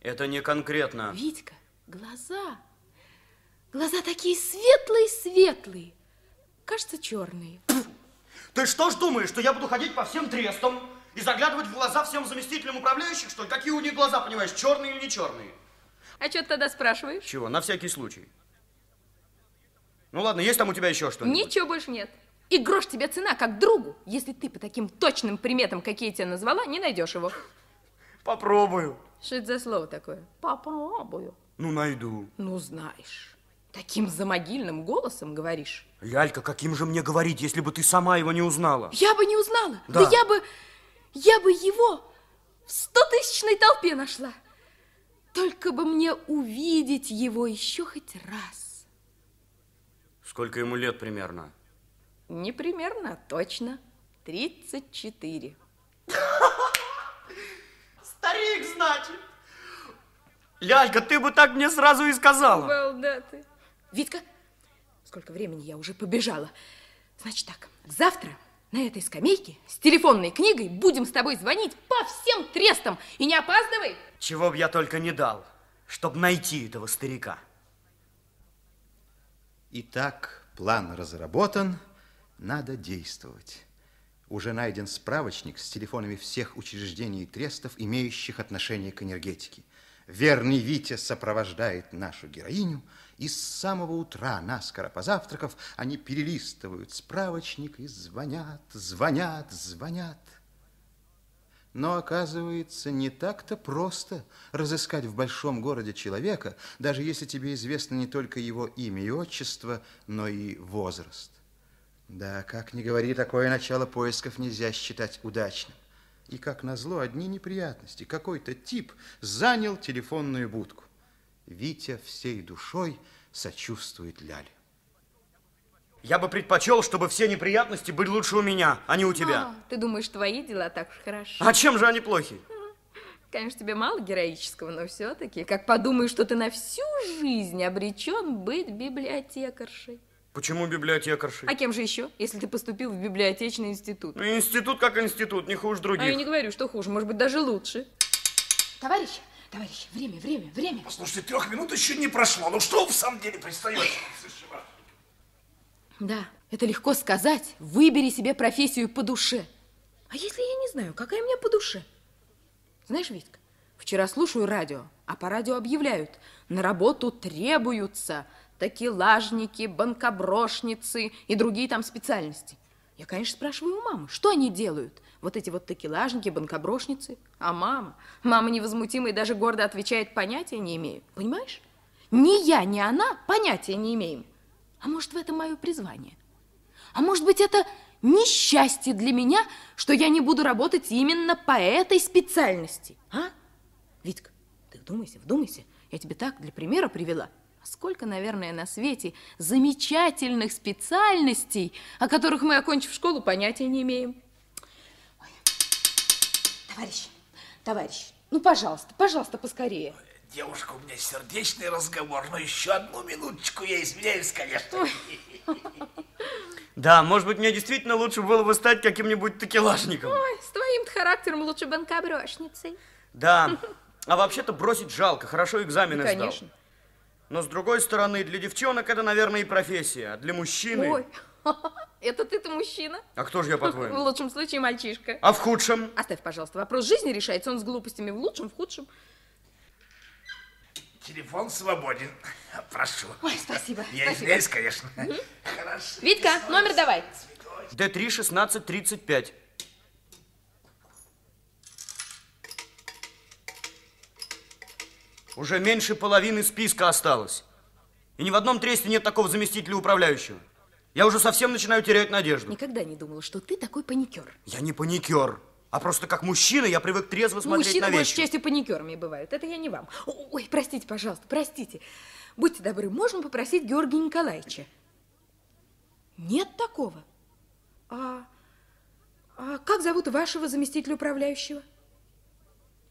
Это не конкретно. Витька, глаза. Глаза такие светлые-светлые. Кажется, черные. Ты что ж думаешь, что я буду ходить по всем трестам и заглядывать в глаза всем заместителям управляющих, что ли? Какие у них глаза, понимаешь, черные или не черные? А что ты тогда спрашиваешь? Чего? На всякий случай. Ну ладно, есть там у тебя еще что-нибудь? Ничего больше нет. И грош тебе цена, как другу, если ты по таким точным приметам, какие я тебе назвала, не найдешь его. Попробую. Что это за слово такое? Попробую. Ну, найду. Ну, знаешь, таким замогильным голосом говоришь. Лялька, каким же мне говорить, если бы ты сама его не узнала? Я бы не узнала. Да. да я бы, я бы его в стотысячной толпе нашла. Только бы мне увидеть его еще хоть раз. Сколько ему лет примерно? Не примерно, а точно. 34. Старик, значит. Лялька, ты бы так мне сразу и сказала. Балда ты. Витка, сколько времени я уже побежала. Значит так, завтра на этой скамейке с телефонной книгой будем с тобой звонить по всем трестам. И не опаздывай. Чего б я только не дал, чтобы найти этого старика. Итак, план разработан, надо действовать. Уже найден справочник с телефонами всех учреждений и трестов, имеющих отношение к энергетике. Верный Витя сопровождает нашу героиню, и с самого утра, наскоро позавтракав, они перелистывают справочник и звонят, звонят, звонят. Но оказывается, не так-то просто разыскать в большом городе человека, даже если тебе известно не только его имя и отчество, но и возраст. Да, как ни говори, такое начало поисков нельзя считать удачным. И, как назло, одни неприятности. Какой-то тип занял телефонную будку. Витя всей душой сочувствует Ляле. Я бы предпочел, чтобы все неприятности были лучше у меня, а не у тебя. А, ты думаешь, твои дела так уж хороши? А чем же они плохи? Конечно, тебе мало героического, но все-таки, как подумаешь, что ты на всю жизнь обречен быть библиотекаршей. Почему библиотекаршей? А кем же еще, если ты поступил в библиотечный институт? Ну, институт как институт, не хуже других. А я не говорю, что хуже, может быть, даже лучше. Товарищ, товарищ, время, время, время. Послушайте, трех минут еще не прошло. Ну что вы в самом деле пристаете? Да, это легко сказать. Выбери себе профессию по душе. А если я не знаю, какая мне по душе? Знаешь, Витка, вчера слушаю радио, а по радио объявляют, на работу требуются такелажники, банкоброшницы и другие там специальности. Я, конечно, спрашиваю у мамы, что они делают? Вот эти вот такелажники, банкоброшницы. А мама, мама невозмутимая даже гордо отвечает, понятия не имею. Понимаешь? Ни я, ни она понятия не имеем. А может, в этом мое призвание? А может быть, это несчастье для меня, что я не буду работать именно по этой специальности? А? Витька, ты вдумайся, вдумайся. Я тебе так для примера привела. А сколько, наверное, на свете замечательных специальностей, о которых мы, окончив школу, понятия не имеем. Ой. Товарищ, товарищ, ну, пожалуйста, пожалуйста, поскорее. Девушка, у меня сердечный разговор, но еще одну минуточку, я извиняюсь, конечно. Да, может быть, мне действительно лучше было бы стать каким-нибудь такелажником. Ой, с твоим характером лучше банкоброшницей. Да, а вообще-то бросить жалко, хорошо экзамены Ну, конечно. сдал. Но с другой стороны, для девчонок это, наверное, и профессия, а для мужчины... Ой, это ты-то мужчина? А кто же я, В по-твоему? лучшем случае мальчишка. А в худшем? Оставь, пожалуйста, вопрос жизни решается он с глупостями в лучшем, в худшем. Телефон свободен. Прошу. Ой, спасибо. Я спасибо. извиняюсь, конечно. Хорошо. Витька, номер давай. Д3 16 Уже меньше половины списка осталось. И ни в одном тресте нет такого заместителя управляющего. Я уже совсем начинаю терять надежду. Никогда не думала, что ты такой паникер. Я не паникер, а просто как мужчина я привык трезво смотреть Мужчины на вещи. частью паникерами бывают. Это я не вам. Ой, простите, пожалуйста, простите. Будьте добры, можем попросить Георгия Николаевича? Нет такого. А, а как зовут вашего заместителя управляющего?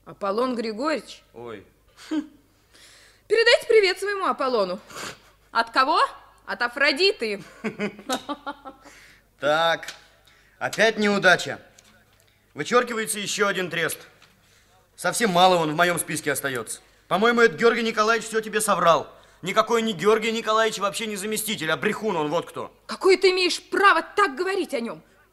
Аполлон Григорьевич. Ой, Передайте привет своему Аполлону. От кого? От Афродиты. так, опять неудача. Вычеркивается еще один трест. Совсем мало он в моем списке остается. По-моему, этот Георгий Николаевич все тебе соврал. Никакой не Георгий Николаевич вообще не заместитель, а брехун он вот кто. Какое ты имеешь право так говорить о нем?